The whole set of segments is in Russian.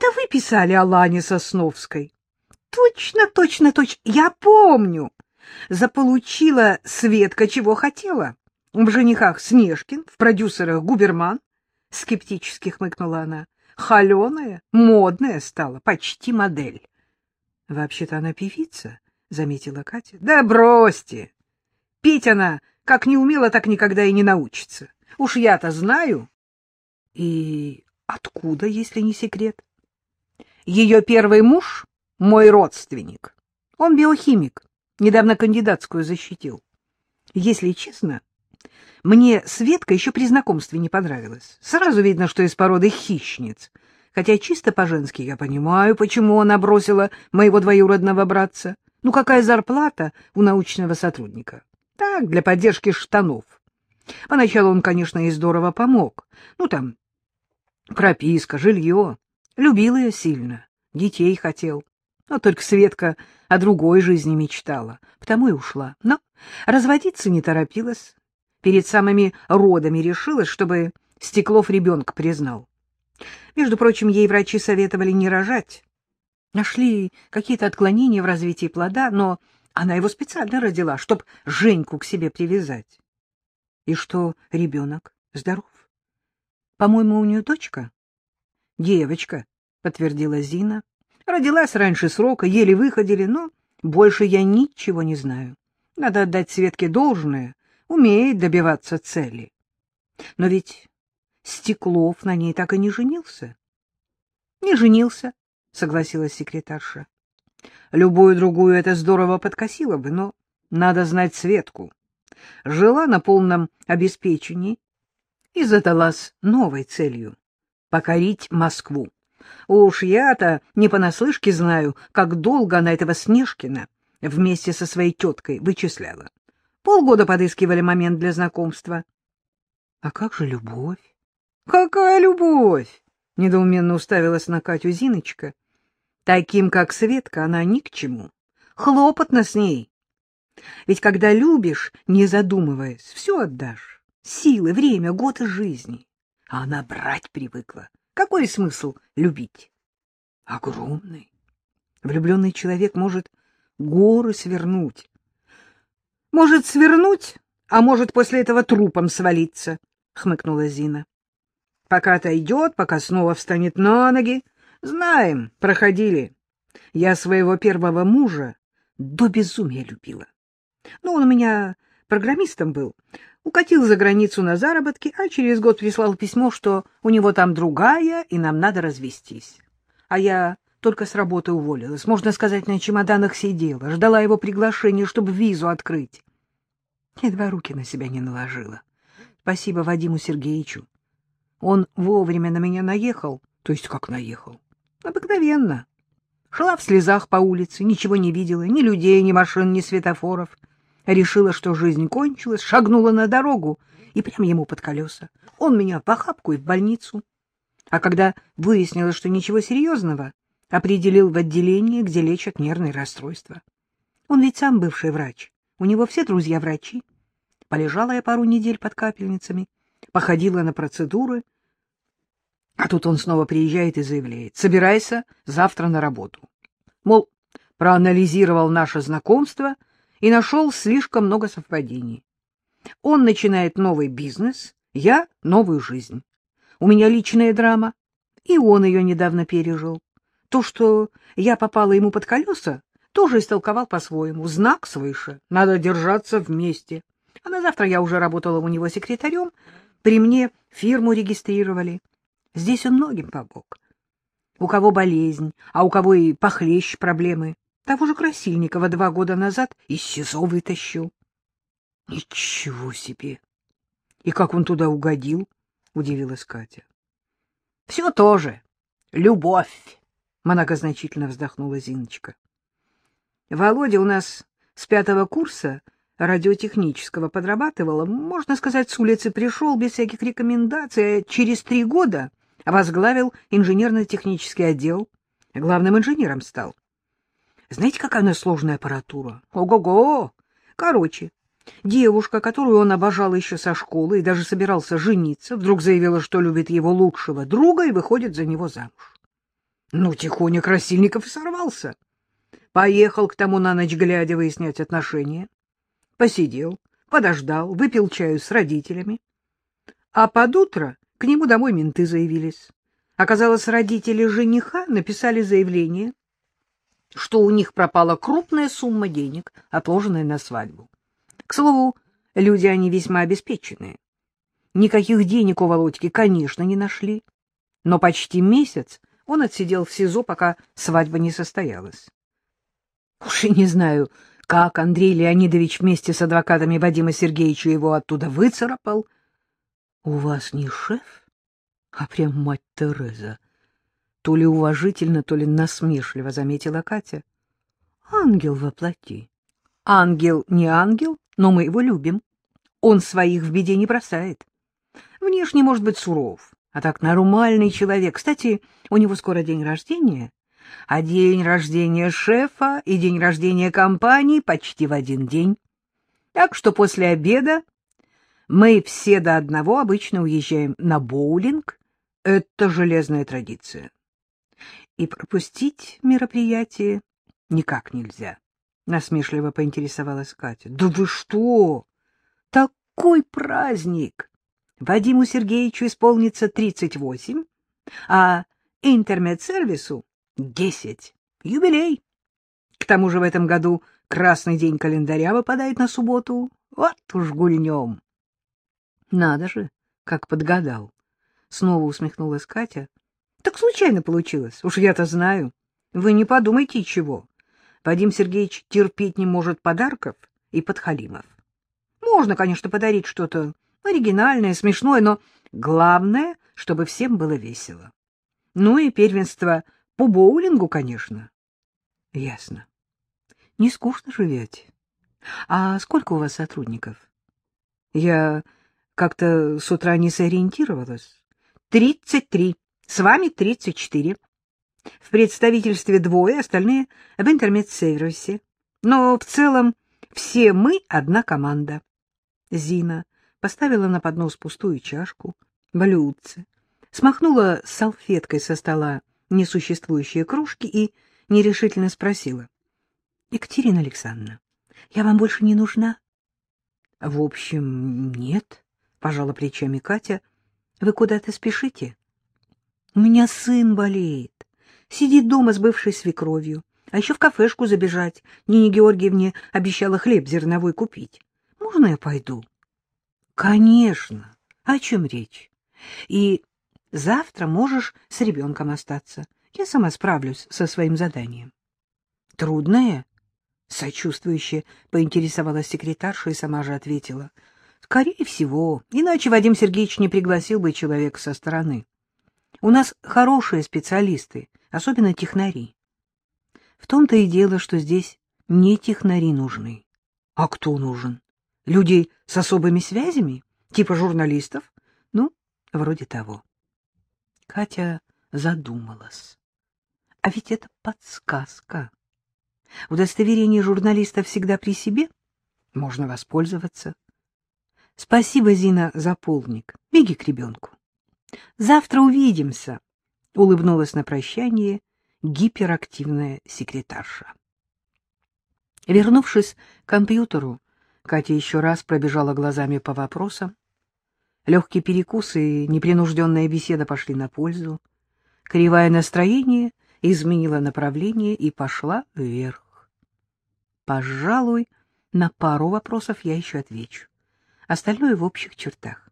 Это вы писали о Лане Сосновской? Точно, точно, точно. Я помню. Заполучила Светка чего хотела. В женихах Снежкин, в продюсерах Губерман. Скептически хмыкнула она. Холеная, модная стала, почти модель. Вообще-то она певица, заметила Катя. Да бросьте. Петь она как не умела, так никогда и не научится. Уж я-то знаю. И откуда, если не секрет? Ее первый муж — мой родственник. Он биохимик, недавно кандидатскую защитил. Если честно, мне Светка еще при знакомстве не понравилась. Сразу видно, что из породы хищниц. Хотя чисто по-женски я понимаю, почему она бросила моего двоюродного братца. Ну, какая зарплата у научного сотрудника? Так, для поддержки штанов. Поначалу он, конечно, и здорово помог. Ну, там, прописка, жилье. Любил ее сильно, детей хотел. Но только Светка о другой жизни мечтала, потому и ушла. Но разводиться не торопилась перед самыми родами решилась, чтобы Стеклов ребенка признал. Между прочим, ей врачи советовали не рожать. Нашли какие-то отклонения в развитии плода, но она его специально родила, чтобы Женьку к себе привязать. И что ребенок здоров? По-моему, у нее дочка? Девочка, подтвердила Зина. Родилась раньше срока, еле выходили, но больше я ничего не знаю. Надо отдать Светке должное умеет добиваться цели. Но ведь Стеклов на ней так и не женился. — Не женился, — согласилась секретарша. Любую другую это здорово подкосило бы, но надо знать Светку. Жила на полном обеспечении и задалась новой целью — покорить Москву. Уж я-то не понаслышке знаю, как долго она этого Снежкина вместе со своей теткой вычисляла. Полгода подыскивали момент для знакомства. — А как же любовь? — Какая любовь? — недоуменно уставилась на Катю Зиночка. Таким, как Светка, она ни к чему. Хлопотно с ней. Ведь когда любишь, не задумываясь, все отдашь. Силы, время, годы жизни. А она брать привыкла. Какой смысл любить? Огромный. Влюбленный человек может горы свернуть, может свернуть, а может после этого трупом свалиться, — хмыкнула Зина. — Пока отойдет, пока снова встанет на ноги. Знаем, проходили. Я своего первого мужа до безумия любила. Ну, он у меня программистом был. Укатил за границу на заработки, а через год прислал письмо, что у него там другая, и нам надо развестись. А я только с работы уволилась. Можно сказать, на чемоданах сидела, ждала его приглашения, чтобы визу открыть. Едва руки на себя не наложила. Спасибо Вадиму Сергеевичу. Он вовремя на меня наехал, то есть как наехал. Обыкновенно. Шла в слезах по улице, ничего не видела, ни людей, ни машин, ни светофоров. Решила, что жизнь кончилась, шагнула на дорогу и прямо ему под колеса. Он меня в охапку и в больницу. А когда выяснилось, что ничего серьезного, определил в отделение, где лечат нервные расстройства. Он ведь сам бывший врач, у него все друзья врачи. Полежала я пару недель под капельницами, походила на процедуры, а тут он снова приезжает и заявляет, собирайся завтра на работу. Мол, проанализировал наше знакомство и нашел слишком много совпадений. Он начинает новый бизнес, я — новую жизнь. У меня личная драма, и он ее недавно пережил. То, что я попала ему под колеса, тоже истолковал по-своему. Знак свыше. Надо держаться вместе. А на завтра я уже работала у него секретарем. При мне фирму регистрировали. Здесь он многим помог. У кого болезнь, а у кого и похлеще проблемы. Того же Красильникова два года назад из СИЗО вытащил. Ничего себе! И как он туда угодил? — удивилась Катя. — Все тоже. Любовь. — многозначительно вздохнула Зиночка. — Володя у нас с пятого курса радиотехнического подрабатывал, можно сказать, с улицы пришел без всяких рекомендаций, а через три года возглавил инженерно-технический отдел, главным инженером стал. Знаете, какая у нас сложная аппаратура? Ого-го! Короче, девушка, которую он обожал еще со школы и даже собирался жениться, вдруг заявила, что любит его лучшего друга и выходит за него замуж. Ну, тихоня Красильников и сорвался. Поехал к тому на ночь глядя выяснять отношения. Посидел, подождал, выпил чаю с родителями. А под утро к нему домой менты заявились. Оказалось, родители жениха написали заявление, что у них пропала крупная сумма денег, отложенная на свадьбу. К слову, люди они весьма обеспеченные. Никаких денег у Володьки, конечно, не нашли. Но почти месяц он отсидел в СИЗО, пока свадьба не состоялась. Уж и не знаю, как Андрей Леонидович вместе с адвокатами Вадима Сергеевича его оттуда выцарапал. — У вас не шеф, а прям мать Тереза. То ли уважительно, то ли насмешливо заметила Катя. — Ангел воплоти. Ангел не ангел, но мы его любим. Он своих в беде не бросает. Внешне может быть суров, а так нормальный человек. Кстати, у него скоро день рождения, а день рождения шефа и день рождения компании почти в один день. Так что после обеда мы все до одного обычно уезжаем на боулинг. Это железная традиция. И пропустить мероприятие никак нельзя. Насмешливо поинтересовалась Катя. — Да вы что? Такой праздник! Вадиму Сергеевичу исполнится 38, а интернет-сервису — 10. Юбилей. К тому же в этом году красный день календаря выпадает на субботу. Вот уж гульнем. Надо же, как подгадал. Снова усмехнулась Катя. Так случайно получилось, уж я-то знаю. Вы не подумайте чего. Вадим Сергеевич терпеть не может подарков и подхалимов. Можно, конечно, подарить что-то оригинальное, смешное, но главное, чтобы всем было весело. Ну и первенство по боулингу, конечно. Ясно. Не скучно живете. А сколько у вас сотрудников? Я как-то с утра не сориентировалась. Тридцать три. С вами тридцать четыре. В представительстве двое, остальные в интернет-сервисе. Но в целом все мы одна команда. Зина поставила на поднос пустую чашку, блюдце, смахнула салфеткой со стола несуществующие кружки и нерешительно спросила. — Екатерина Александровна, я вам больше не нужна? — В общем, нет, — пожала плечами Катя. — Вы куда-то спешите? — У меня сын болеет. Сидит дома с бывшей свекровью. А еще в кафешку забежать. Нине Георгиевне обещала хлеб зерновой купить. Можно я пойду? — Конечно. О чем речь? И завтра можешь с ребенком остаться. Я сама справлюсь со своим заданием. — Трудное? — сочувствующе поинтересовалась секретарша и сама же ответила. — Скорее всего, иначе Вадим Сергеевич не пригласил бы человека со стороны. У нас хорошие специалисты, особенно технари. В том-то и дело, что здесь не технари нужны. А кто нужен? Люди с особыми связями? Типа журналистов? Ну, вроде того. Катя задумалась. А ведь это подсказка. Удостоверение журналиста всегда при себе. Можно воспользоваться. Спасибо, Зина, за полник. Беги к ребенку. Завтра увидимся, — улыбнулась на прощание гиперактивная секретарша. Вернувшись к компьютеру, Катя еще раз пробежала глазами по вопросам. Легкий перекус и непринужденная беседа пошли на пользу. Кривое настроение изменило направление и пошла вверх. Пожалуй, на пару вопросов я еще отвейчу. Остальное в общих чертах.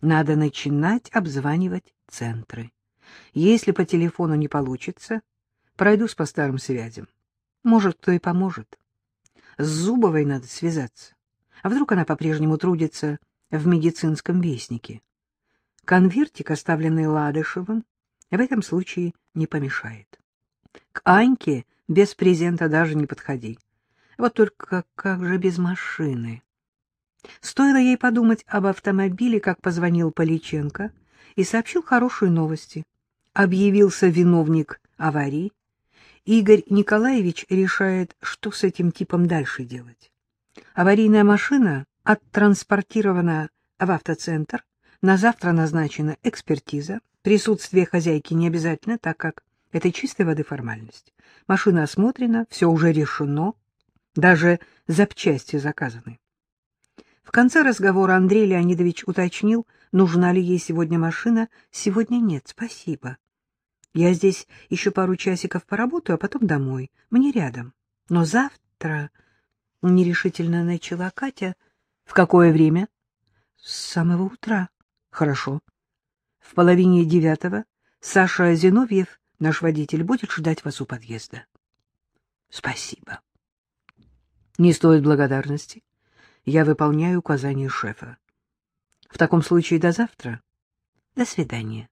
Надо начинать обзванивать центры. Если по телефону не получится, пройдусь по старым связям. Может, кто и поможет. С Зубовой надо связаться. А вдруг она по-прежнему трудится в медицинском вестнике? Конвертик, оставленный Ладышевым, в этом случае не помешает. К Аньке без презента даже не подходи. Вот только как же без машины? Стоило ей подумать об автомобиле, как позвонил Поличенко и сообщил хорошие новости. Объявился виновник аварии, Игорь Николаевич решает, что с этим типом дальше делать. Аварийная машина оттранспортирована в автоцентр, на завтра назначена экспертиза, присутствие хозяйки не обязательно, так как Это чистой воды формальность. Машина осмотрена, все уже решено, даже запчасти заказаны. В конце разговора Андрей Леонидович уточнил, нужна ли ей сегодня машина. Сегодня нет, спасибо. Я здесь еще пару часиков поработаю, а потом домой. Мне рядом. Но завтра... Нерешительно начала Катя. В какое время? С самого утра. Хорошо. В половине девятого Саша Зиновьев, наш водитель, будет ждать вас у подъезда. Спасибо. Не стоит благодарности. Я выполняю указания шефа. В таком случае до завтра. До свидания.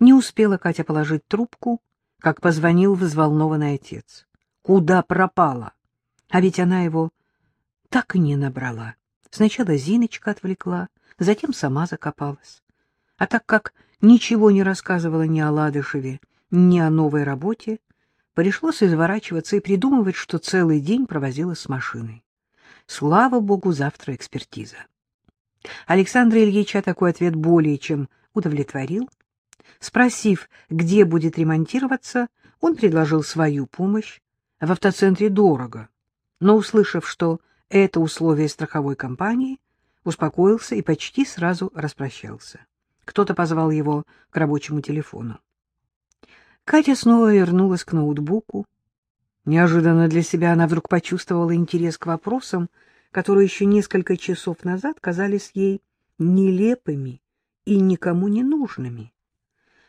Не успела Катя положить трубку, как позвонил взволнованный отец. Куда пропала? А ведь она его так и не набрала. Сначала Зиночка отвлекла, затем сама закопалась. А так как ничего не рассказывала ни о Ладышеве, ни о новой работе, Пришлось изворачиваться и придумывать, что целый день провозила с машиной. Слава богу, завтра экспертиза. Александра Ильича такой ответ более чем удовлетворил. Спросив, где будет ремонтироваться, он предложил свою помощь. В автоцентре дорого. Но, услышав, что это условие страховой компании, успокоился и почти сразу распрощался. Кто-то позвал его к рабочему телефону. Катя снова вернулась к ноутбуку. Неожиданно для себя она вдруг почувствовала интерес к вопросам, которые еще несколько часов назад казались ей нелепыми и никому не нужными.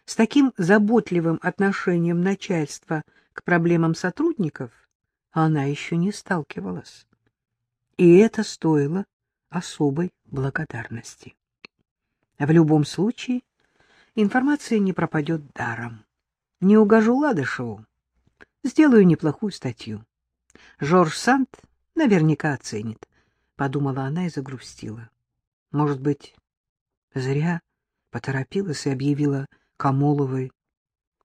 С таким заботливым отношением начальства к проблемам сотрудников она еще не сталкивалась. И это стоило особой благодарности. В любом случае информация не пропадет даром. Не угожу Ладышеву. Сделаю неплохую статью. Жорж Санд наверняка оценит, — подумала она и загрустила. Может быть, зря поторопилась и объявила Камоловой,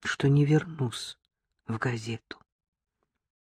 что не вернусь в газету.